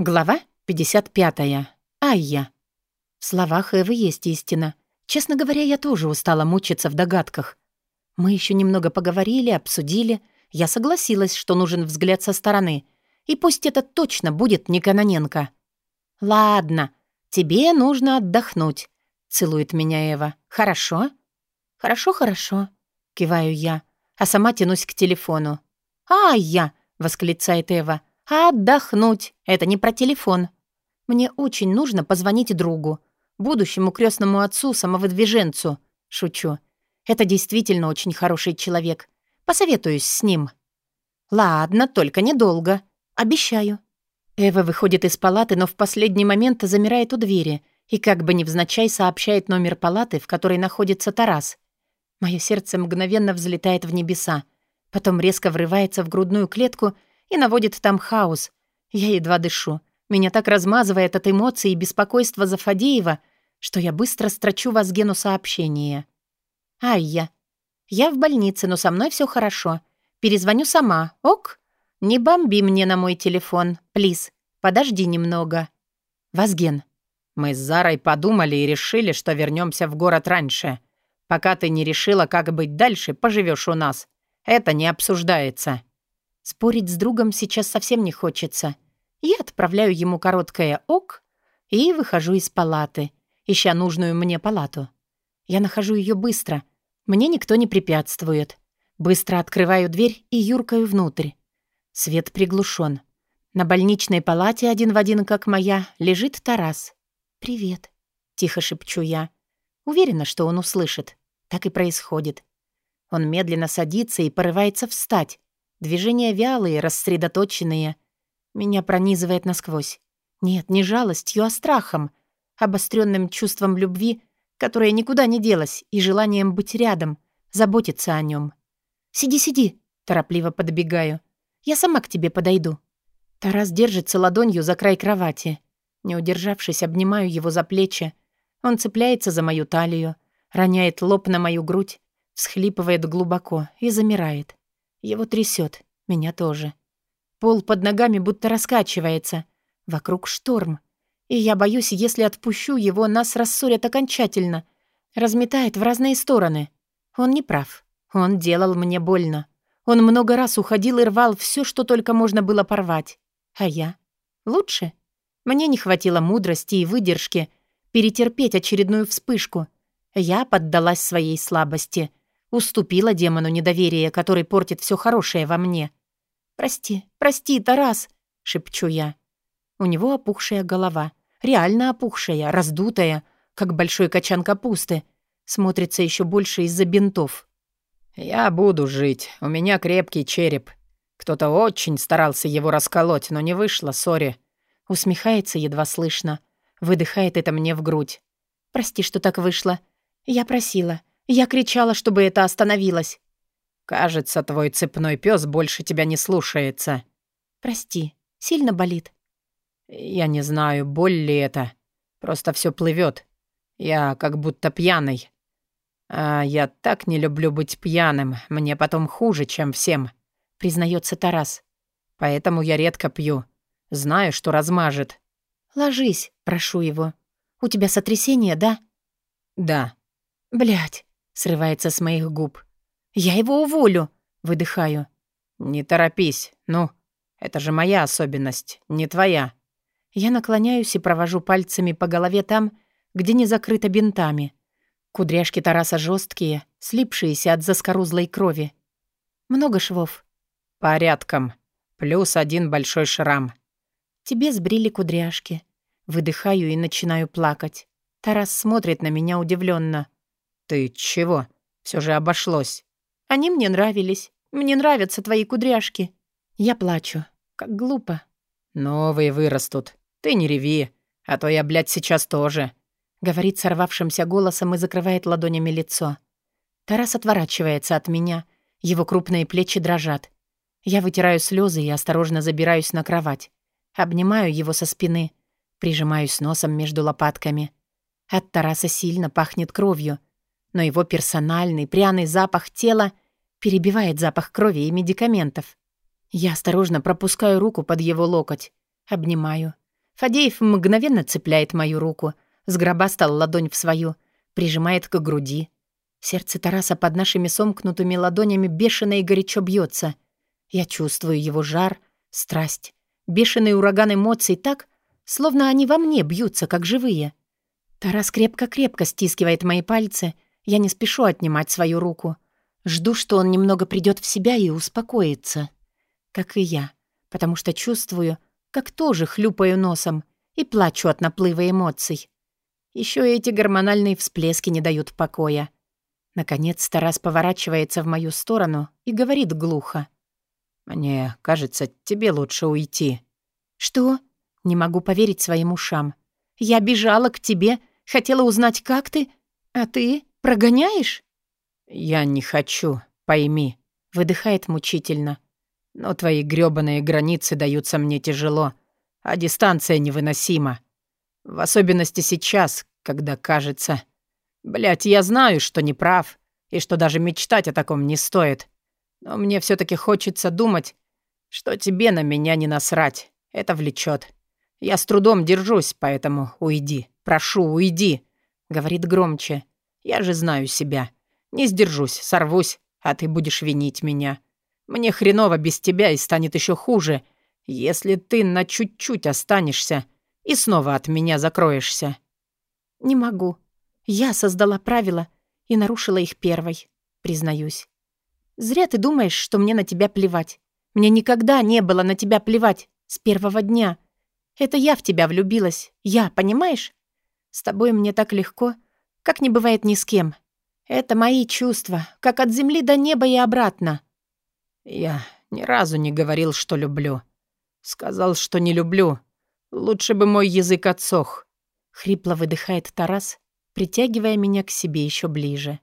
Глава 55. Айя. В словах Эвы есть истина. Честно говоря, я тоже устала мучиться в догадках. Мы еще немного поговорили, обсудили. Я согласилась, что нужен взгляд со стороны. И пусть это точно будет не Каноненко. «Ладно, тебе нужно отдохнуть», — целует меня Эва. «Хорошо?» «Хорошо, хорошо», — киваю я, а сама тянусь к телефону. «Ай-я!» — восклицает Эва. «Отдохнуть! Это не про телефон. Мне очень нужно позвонить другу, будущему крестному отцу, самовыдвиженцу. Шучу. Это действительно очень хороший человек. Посоветуюсь с ним». «Ладно, только недолго. Обещаю». Эва выходит из палаты, но в последний момент замирает у двери и как бы невзначай сообщает номер палаты, в которой находится Тарас. Мое сердце мгновенно взлетает в небеса, потом резко врывается в грудную клетку — и наводит там хаос. Я едва дышу. Меня так размазывает от эмоций и беспокойства за Фадеева, что я быстро строчу Вазгену сообщение. «Айя, я в больнице, но со мной все хорошо. Перезвоню сама, ок? Не бомби мне на мой телефон, плиз. Подожди немного». Вазген. «Мы с Зарой подумали и решили, что вернемся в город раньше. Пока ты не решила, как быть дальше, поживешь у нас. Это не обсуждается». Спорить с другом сейчас совсем не хочется. Я отправляю ему короткое «ок» и выхожу из палаты, ища нужную мне палату. Я нахожу ее быстро. Мне никто не препятствует. Быстро открываю дверь и юркаю внутрь. Свет приглушен. На больничной палате один в один, как моя, лежит Тарас. «Привет», — тихо шепчу я. Уверена, что он услышит. Так и происходит. Он медленно садится и порывается встать, Движения вялые, рассредоточенные. Меня пронизывает насквозь. Нет, не жалостью, а страхом. Обостренным чувством любви, которое никуда не делось, и желанием быть рядом, заботиться о нем. «Сиди, сиди!» — торопливо подбегаю. «Я сама к тебе подойду». Тарас держится ладонью за край кровати. Не удержавшись, обнимаю его за плечи. Он цепляется за мою талию, роняет лоб на мою грудь, всхлипывает глубоко и замирает. Его трясет, меня тоже. Пол под ногами будто раскачивается. Вокруг шторм. И я боюсь, если отпущу его, нас рассорят окончательно. Разметает в разные стороны. Он не прав. Он делал мне больно. Он много раз уходил и рвал все, что только можно было порвать. А я? Лучше? Мне не хватило мудрости и выдержки перетерпеть очередную вспышку. Я поддалась своей слабости — Уступила демону недоверия, который портит все хорошее во мне. «Прости, прости, Тарас!» — шепчу я. У него опухшая голова. Реально опухшая, раздутая, как большой качан капусты. Смотрится еще больше из-за бинтов. «Я буду жить. У меня крепкий череп. Кто-то очень старался его расколоть, но не вышло, сори». Усмехается едва слышно. Выдыхает это мне в грудь. «Прости, что так вышло. Я просила. Я кричала, чтобы это остановилось. «Кажется, твой цепной пес больше тебя не слушается». «Прости, сильно болит?» «Я не знаю, боль ли это. Просто все плывет. Я как будто пьяный. А я так не люблю быть пьяным. Мне потом хуже, чем всем», — признается Тарас. «Поэтому я редко пью. Знаю, что размажет». «Ложись», — прошу его. «У тебя сотрясение, да?» «Да». Блять срывается с моих губ. «Я его уволю!» — выдыхаю. «Не торопись, ну, это же моя особенность, не твоя». Я наклоняюсь и провожу пальцами по голове там, где не закрыто бинтами. Кудряшки Тараса жесткие, слипшиеся от заскорузлой крови. Много швов. Порядком. Плюс один большой шрам. Тебе сбрили кудряшки. Выдыхаю и начинаю плакать. Тарас смотрит на меня удивленно. «Ты чего? Все же обошлось». «Они мне нравились. Мне нравятся твои кудряшки». Я плачу. Как глупо. «Новые вырастут. Ты не реви, а то я, блядь, сейчас тоже», — говорит сорвавшимся голосом и закрывает ладонями лицо. Тарас отворачивается от меня. Его крупные плечи дрожат. Я вытираю слезы и осторожно забираюсь на кровать. Обнимаю его со спины. Прижимаюсь носом между лопатками. От Тараса сильно пахнет кровью но его персональный пряный запах тела перебивает запах крови и медикаментов. Я осторожно пропускаю руку под его локоть, обнимаю, Фадеев мгновенно цепляет мою руку, сгробастал ладонь в свою, прижимает к груди. Сердце Тараса под нашими сомкнутыми ладонями бешено и горячо бьется. Я чувствую его жар, страсть, бешеный ураган эмоций так, словно они во мне бьются, как живые. Тарас крепко-крепко стискивает мои пальцы, я не спешу отнимать свою руку. Жду, что он немного придет в себя и успокоится. Как и я, потому что чувствую, как тоже хлюпаю носом и плачу от наплыва эмоций. Еще эти гормональные всплески не дают покоя. Наконец Тарас поворачивается в мою сторону и говорит глухо. «Мне кажется, тебе лучше уйти». «Что?» Не могу поверить своим ушам. «Я бежала к тебе, хотела узнать, как ты, а ты прогоняешь?» «Я не хочу, пойми», — выдыхает мучительно. «Но твои грёбаные границы даются мне тяжело, а дистанция невыносима. В особенности сейчас, когда кажется... Блядь, я знаю, что не прав, и что даже мечтать о таком не стоит. Но мне все таки хочется думать, что тебе на меня не насрать. Это влечет. Я с трудом держусь, поэтому уйди. Прошу, уйди», — говорит громче. «Я же знаю себя. Не сдержусь, сорвусь, а ты будешь винить меня. Мне хреново без тебя и станет еще хуже, если ты на чуть-чуть останешься и снова от меня закроешься». «Не могу. Я создала правила и нарушила их первой, признаюсь. Зря ты думаешь, что мне на тебя плевать. Мне никогда не было на тебя плевать с первого дня. Это я в тебя влюбилась. Я, понимаешь? С тобой мне так легко, как не бывает ни с кем. Это мои чувства, как от земли до неба и обратно. Я ни разу не говорил, что люблю. Сказал, что не люблю. Лучше бы мой язык отсох. Хрипло выдыхает Тарас, притягивая меня к себе еще ближе.